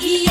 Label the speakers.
Speaker 1: y